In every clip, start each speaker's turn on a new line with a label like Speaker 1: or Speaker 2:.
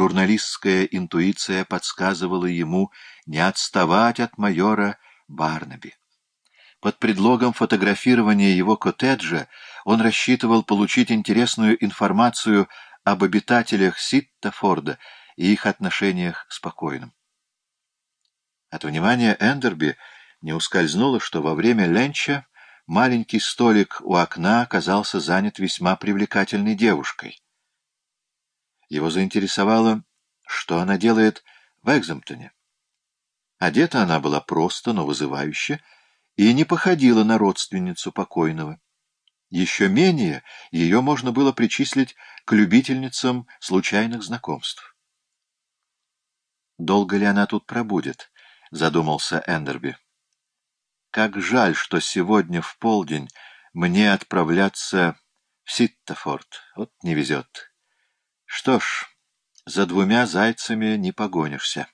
Speaker 1: журналистская интуиция подсказывала ему не отставать от майора Барнаби. Под предлогом фотографирования его коттеджа он рассчитывал получить интересную информацию об обитателях Ситтафорда и их отношениях с покойным. От внимания Эндерби не ускользнуло, что во время ленча маленький столик у окна оказался занят весьма привлекательной девушкой. Его заинтересовало, что она делает в Экземптоне. Одета она была просто, но вызывающе, и не походила на родственницу покойного. Еще менее ее можно было причислить к любительницам случайных знакомств. «Долго ли она тут пробудет?» — задумался Эндерби. «Как жаль, что сегодня в полдень мне отправляться в Ситтафорд. Вот не везет. Что ж, за двумя зайцами не погонишься».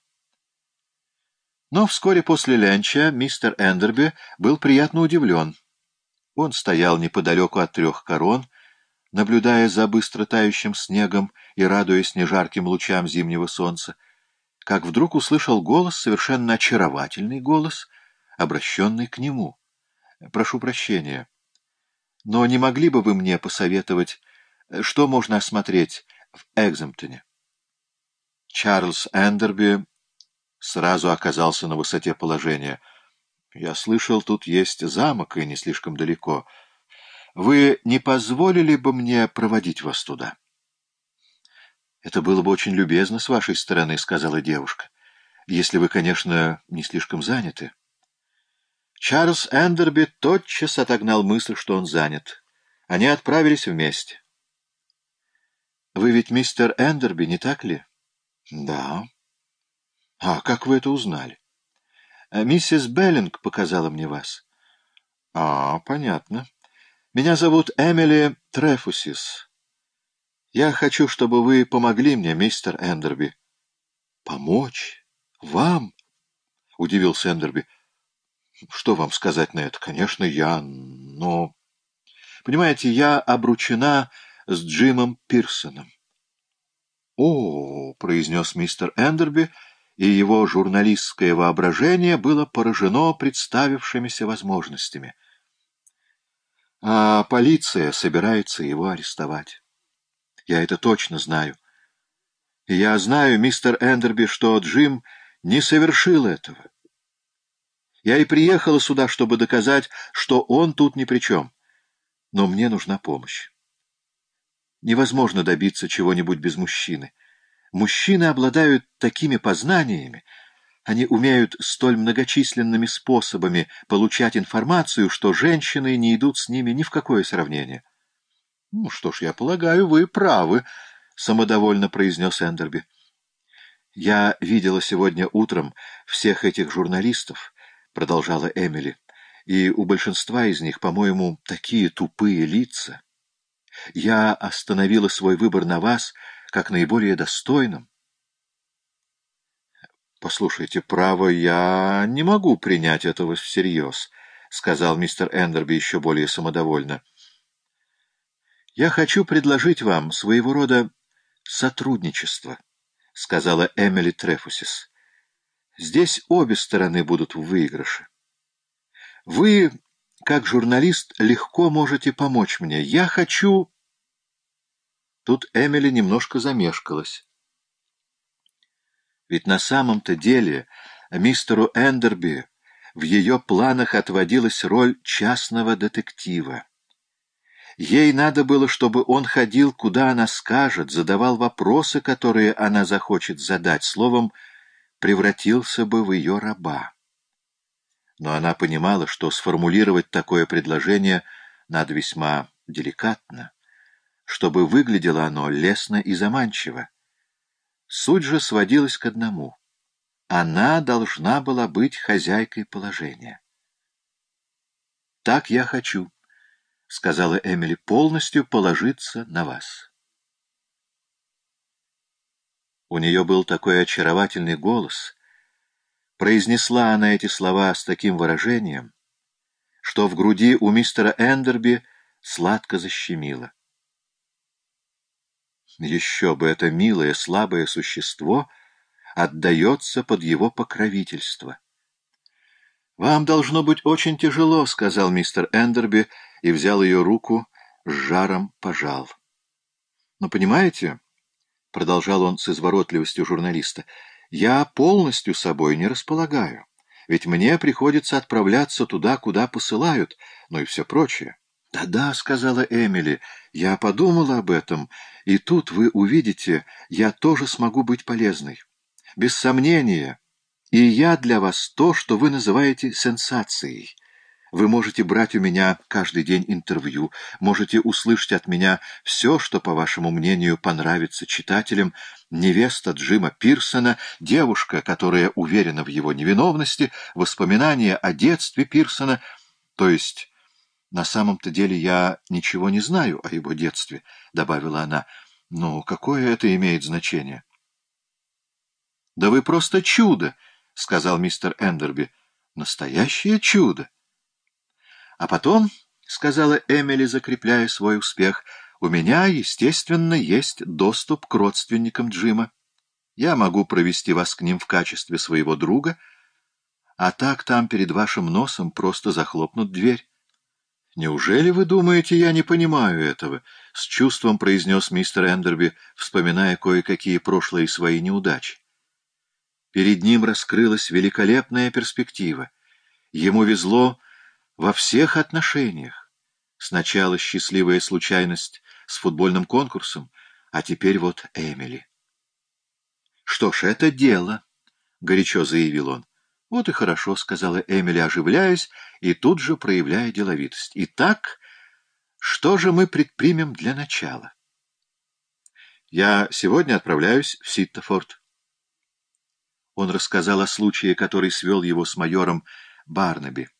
Speaker 1: Но вскоре после ленча мистер Эндерби был приятно удивлен. Он стоял неподалеку от трех корон, наблюдая за быстро тающим снегом и радуясь нежарким лучам зимнего солнца, как вдруг услышал голос, совершенно очаровательный голос, обращенный к нему. «Прошу прощения, но не могли бы вы мне посоветовать, что можно осмотреть в Экземптоне?» Чарльз Эндерби сразу оказался на высоте положения. «Я слышал, тут есть замок, и не слишком далеко. Вы не позволили бы мне проводить вас туда?» «Это было бы очень любезно с вашей стороны», — сказала девушка. «Если вы, конечно, не слишком заняты». Чарльз Эндерби тотчас отогнал мысль, что он занят. Они отправились вместе. «Вы ведь мистер Эндерби, не так ли?» «Да». «А как вы это узнали?» «Э, «Миссис Беллинг показала мне вас». «А, понятно. Меня зовут Эмили Трефусис. Я хочу, чтобы вы помогли мне, мистер Эндерби». «Помочь? Вам?» — удивился Эндерби. «Что вам сказать на это? Конечно, я, но...» «Понимаете, я обручена с Джимом Пирсоном». «О!» — произнес мистер Эндерби — и его журналистское воображение было поражено представившимися возможностями. А полиция собирается его арестовать. Я это точно знаю. И я знаю, мистер Эндерби, что Джим не совершил этого. Я и приехала сюда, чтобы доказать, что он тут ни при чем. Но мне нужна помощь. Невозможно добиться чего-нибудь без мужчины. Мужчины обладают такими познаниями, они умеют столь многочисленными способами получать информацию, что женщины не идут с ними ни в какое сравнение. — Ну что ж, я полагаю, вы правы, — самодовольно произнес Эндерби. — Я видела сегодня утром всех этих журналистов, — продолжала Эмили, — и у большинства из них, по-моему, такие тупые лица. Я остановила свой выбор на вас — как наиболее достойным. «Послушайте, право, я не могу принять этого всерьез», — сказал мистер Эндерби еще более самодовольно. «Я хочу предложить вам своего рода сотрудничество», — сказала Эмили Трефусис. «Здесь обе стороны будут в выигрыше. Вы, как журналист, легко можете помочь мне. Я хочу...» Тут Эмили немножко замешкалась. Ведь на самом-то деле мистеру Эндерби в ее планах отводилась роль частного детектива. Ей надо было, чтобы он ходил, куда она скажет, задавал вопросы, которые она захочет задать, словом, превратился бы в ее раба. Но она понимала, что сформулировать такое предложение надо весьма деликатно чтобы выглядело оно лестно и заманчиво. Суть же сводилась к одному. Она должна была быть хозяйкой положения. «Так я хочу», — сказала Эмили, — «полностью положиться на вас». У нее был такой очаровательный голос. Произнесла она эти слова с таким выражением, что в груди у мистера Эндерби сладко защемило. Еще бы это милое, слабое существо отдается под его покровительство. «Вам должно быть очень тяжело», — сказал мистер Эндерби и взял ее руку, с жаром пожал. «Но понимаете...» — продолжал он с изворотливостью журналиста, — «я полностью собой не располагаю, ведь мне приходится отправляться туда, куда посылают, ну и все прочее». «Да-да», — сказала Эмили, — «я подумала об этом, и тут вы увидите, я тоже смогу быть полезной. Без сомнения, и я для вас то, что вы называете сенсацией». Вы можете брать у меня каждый день интервью, можете услышать от меня все, что, по вашему мнению, понравится читателям. Невеста Джима Пирсона, девушка, которая уверена в его невиновности, воспоминания о детстве Пирсона, то есть... «На самом-то деле я ничего не знаю о его детстве», — добавила она. «Ну, какое это имеет значение?» «Да вы просто чудо», — сказал мистер Эндерби. «Настоящее чудо». А потом, — сказала Эмили, закрепляя свой успех, — у меня, естественно, есть доступ к родственникам Джима. Я могу провести вас к ним в качестве своего друга, а так там перед вашим носом просто захлопнут дверь. «Неужели вы думаете, я не понимаю этого?» — с чувством произнес мистер Эндерби, вспоминая кое-какие прошлые свои неудачи. Перед ним раскрылась великолепная перспектива. Ему везло во всех отношениях. Сначала счастливая случайность с футбольным конкурсом, а теперь вот Эмили. «Что ж, это дело», — горячо заявил он. «Вот и хорошо», — сказала Эмили, оживляясь и тут же проявляя деловитость. «Итак, что же мы предпримем для начала?» «Я сегодня отправляюсь в Ситтофорд». Он рассказал о случае, который свел его с майором Барнаби.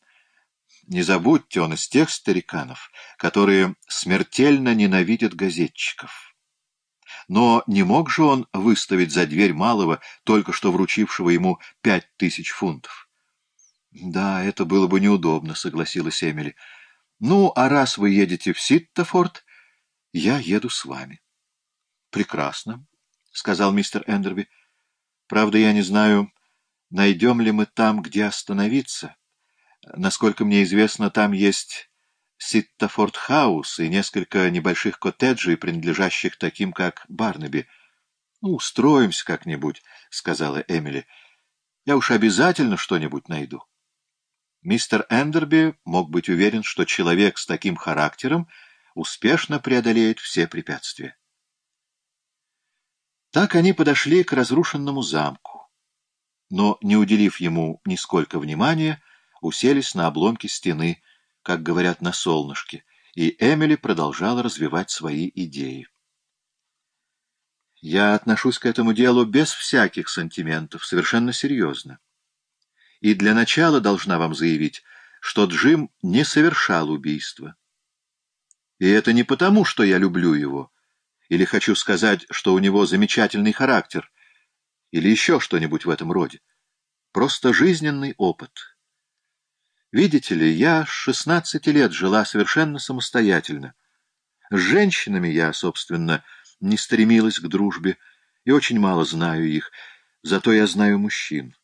Speaker 1: Не забудьте, он из тех стариканов, которые смертельно ненавидят газетчиков. Но не мог же он выставить за дверь малого, только что вручившего ему пять тысяч фунтов? — Да, это было бы неудобно, — согласилась Эмили. — Ну, а раз вы едете в Ситтафорд, я еду с вами. — Прекрасно, — сказал мистер Эндерби. — Правда, я не знаю, найдем ли мы там, где остановиться. Насколько мне известно, там есть Ситтафорд-хаус и несколько небольших коттеджей, принадлежащих таким, как Барнаби. — Ну, устроимся как-нибудь, — сказала Эмили. — Я уж обязательно что-нибудь найду. Мистер Эндерби мог быть уверен, что человек с таким характером успешно преодолеет все препятствия. Так они подошли к разрушенному замку, но, не уделив ему нисколько внимания, уселись на обломке стены, как говорят на солнышке, и Эмили продолжала развивать свои идеи. Я отношусь к этому делу без всяких сантиментов, совершенно серьезно. И для начала должна вам заявить, что Джим не совершал убийства. И это не потому, что я люблю его, или хочу сказать, что у него замечательный характер, или еще что-нибудь в этом роде. Просто жизненный опыт. Видите ли, я с шестнадцати лет жила совершенно самостоятельно. С женщинами я, собственно, не стремилась к дружбе и очень мало знаю их, зато я знаю мужчин.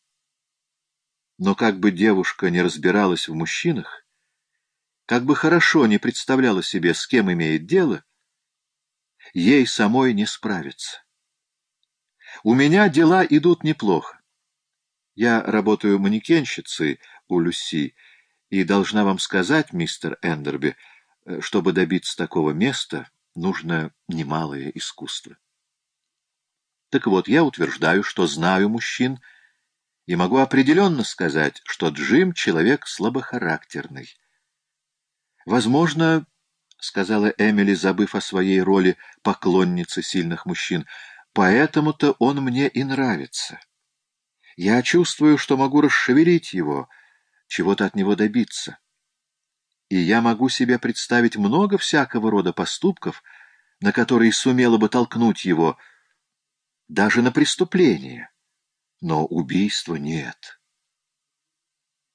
Speaker 1: Но как бы девушка не разбиралась в мужчинах, как бы хорошо не представляла себе, с кем имеет дело, ей самой не справиться. У меня дела идут неплохо. Я работаю манекенщицей у Люси, и должна вам сказать, мистер Эндерби, э, чтобы добиться такого места, нужно немалое искусство. Так вот, я утверждаю, что знаю мужчин, и могу определенно сказать, что Джим — человек слабохарактерный. Возможно, — сказала Эмили, забыв о своей роли поклонницы сильных мужчин, — поэтому-то он мне и нравится. Я чувствую, что могу расшевелить его — чего-то от него добиться. И я могу себе представить много всякого рода поступков, на которые сумела бы толкнуть его, даже на преступление. Но убийства нет.